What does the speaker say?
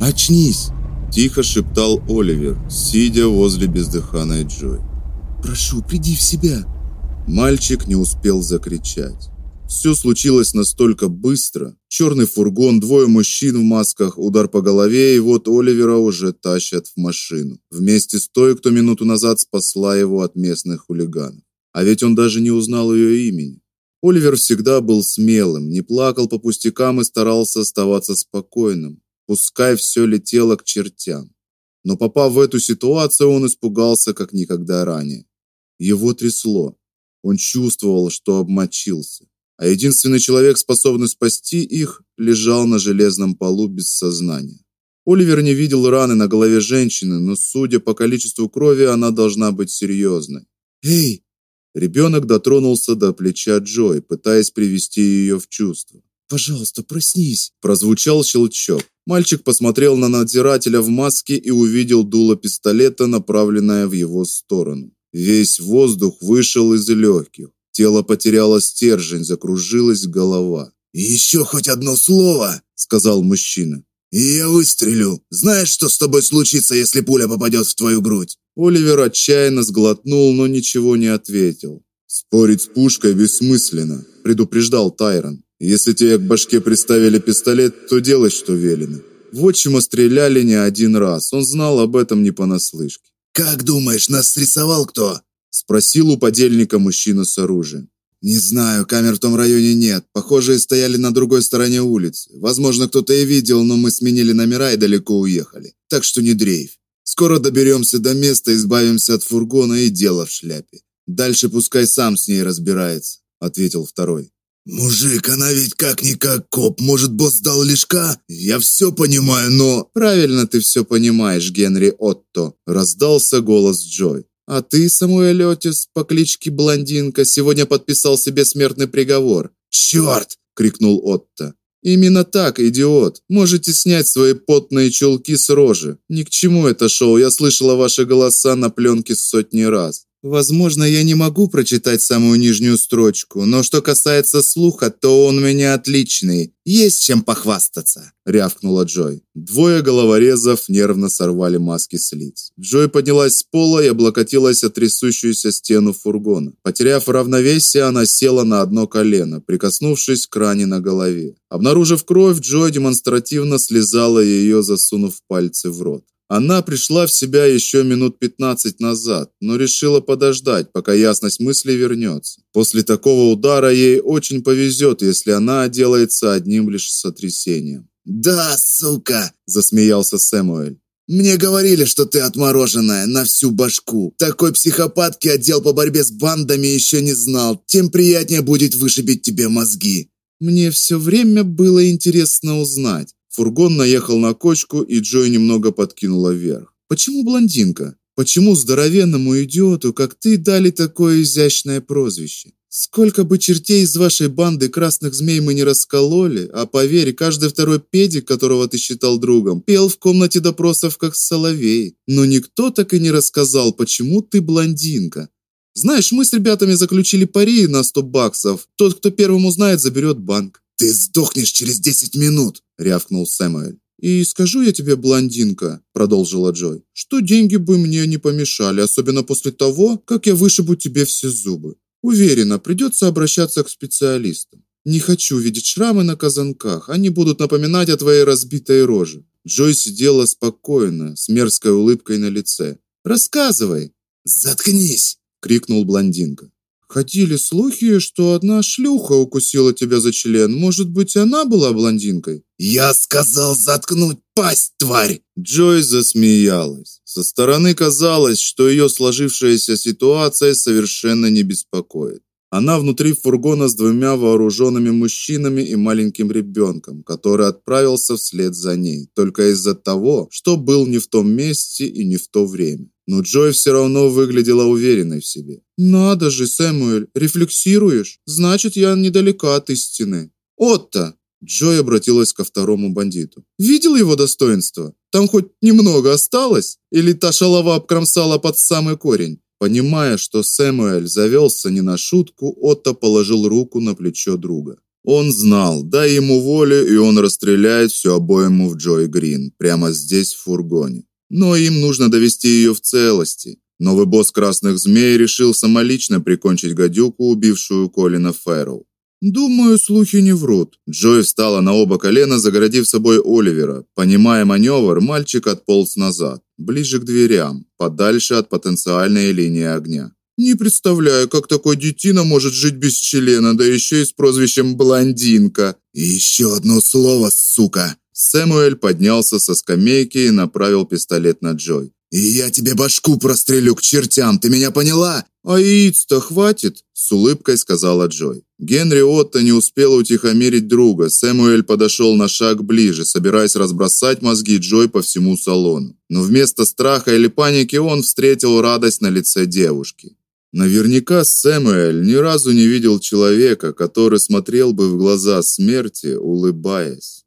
Очнись!» Тихо шептал Оливер, сидя возле бездыханной Джой. «Прошу, приди в себя!» Мальчик не успел закричать. Все случилось настолько быстро. Черный фургон, двое мужчин в масках, удар по голове, и вот Оливера уже тащат в машину. Вместе с той, кто минуту назад спасла его от местных хулиганов. А ведь он даже не узнал ее имени. Оливер всегда был смелым, не плакал по пустякам и старался оставаться спокойным, пускай все летело к чертям. Но попав в эту ситуацию, он испугался как никогда ранее. Его трясло. Он чувствовал, что обмочился. А единственный человек, способный спасти их, лежал на железном полу без сознания. Оливер не видел раны на голове женщины, но судя по количеству крови, она должна быть серьезной. "Эй!" Ребенок дотронулся до плеча Джой, пытаясь привести ее в чувство. "Пожалуйста, проснись", прозвучал щелчок. Мальчик посмотрел на надзирателя в маске и увидел дуло пистолета, направленное в его сторону. Весь воздух вышел из легких. Тело потеряло стержень, закружилась голова. «И еще хоть одно слово!» – сказал мужчина. «И я выстрелю. Знаешь, что с тобой случится, если пуля попадет в твою грудь?» Оливер отчаянно сглотнул, но ничего не ответил. «Спорить с пушкой бессмысленно», – предупреждал Тайрон. Если тебе к башке приставили пистолет, то делай, что велено. В отчима стреляли не один раз. Он знал об этом не понаслышке. Как думаешь, нас срисовал кто? спросил у подельника мужчина с оружием. Не знаю, камер в том районе нет. Похоже, стояли на другой стороне улицы. Возможно, кто-то и видел, но мы сменили номера и далеко уехали. Так что не дрейф. Скоро доберемся до места, избавимся от фургона и дело в шляпе. Дальше пускай сам с ней разбирается, ответил второй. «Мужик, она ведь как-никак коп. Может, босс дал лишка? Я все понимаю, но...» «Правильно ты все понимаешь, Генри Отто», — раздался голос Джой. «А ты, Самуэль Отис, по кличке Блондинка, сегодня подписал себе смертный приговор». «Черт!» — крикнул Отто. Именно так, идиот. Можете снять свои потные чулки с рожи. Ни к чему это шоу. Я слышала ваши голоса на пленке сотни раз. Возможно, я не могу прочитать самую нижнюю строчку, но что касается слуха, то он у меня отличный. Есть чем похвастаться, рявкнула Джой. Двое головорезов нервно сорвали маски с лиц. Джой поднялась с пола и облокотилась о трясущуюся стену фургона. Потеряв равновесие, она села на одно колено, прикоснувшись к ране на голове. Обнаружив кровь, Джой демонстративно слезала ее, засунув пальцы в рот. Она пришла в себя еще минут 15 назад, но решила подождать, пока ясность мысли вернется. После такого удара ей очень повезет, если она отделается одним лишь сотрясением. "Да, сука", засмеялся Сэмуэль. Мне говорили, что ты отмороженная на всю башку. Такой психопатки отдел по борьбе с бандами еще не знал. Тем приятнее будет вышибить тебе мозги. Мне все время было интересно узнать, Фургон наехал на кочку, и Джой немного подкинула вверх. Почему блондинка? Почему здоровенному идиоту, как ты, дали такое изящное прозвище? Сколько бы чертей из вашей банды красных змей мы не раскололи, а поверь, каждый второй педик, которого ты считал другом, пел в комнате допросов как соловей. Но никто так и не рассказал, почему ты блондинка. Знаешь, мы с ребятами заключили пари на 100 баксов. Тот, кто первым узнает, заберет банк. Ты сдохнешь через десять минут, рявкнул Сэмюэль. И скажу я тебе, блондинка, продолжила Джой, что деньги бы мне не помешали, особенно после того, как я вышибу тебе все зубы. Уверена, придется обращаться к специалистам. Не хочу видеть шрамы на казанках, они будут напоминать о твоей разбитой роже. Джой сидела спокойно, с мерзкой улыбкой на лице. Рассказывай. Заткнись, крикнул блондинка. Ходили слухи, что одна шлюха укусила тебя за член. Может быть, она была блондинкой? Я сказал заткнуть пасть, тварь. Джой засмеялась. Со стороны казалось, что ее сложившаяся ситуация совершенно не беспокоит. Она внутри фургона с двумя вооруженными мужчинами и маленьким ребенком, который отправился вслед за ней, только из-за того, что был не в том месте и не в то время. Но Джой все равно выглядела уверенной в себе. Надо же, Сэмюэль, рефлексируешь? Значит, я недалека от истины. Отто, Джой обратилась ко второму бандиту. Видел его достоинство? Там хоть немного осталось или та шалава обкромсала под самый корень? Понимая, что Сэмюэль завелся не на шутку, Отто положил руку на плечо друга. Он знал, дай ему волю, и он расстреляет всю обойму в Джой Грин, прямо здесь в фургоне. Но им нужно довести ее в целости. Новый босс Красных Змей решил самолично прикончить гадюку, убившую Колина Фэрроу. Думаю, слухи не врут. Джой встала на оба колена, загородив собой Оливера. Понимая маневр, мальчик отполз назад, ближе к дверям, подальше от потенциальной линии огня. Не представляю, как такой детина может жить без члена, да еще и с прозвищем блондинка. И еще одно слово, сука. Сэмуэль поднялся со скамейки и направил пистолет на Джой. И я тебе башку прострелю к чертям, ты меня поняла? А яиц-то хватит, с улыбкой сказала Джой. Генри Отто не успел утихомирить друга. Сэмуэль подошел на шаг ближе, собираясь разбросать мозги Джой по всему салону. Но вместо страха или паники он встретил радость на лице девушки. Наверняка Сэмуэль ни разу не видел человека, который смотрел бы в глаза смерти, улыбаясь.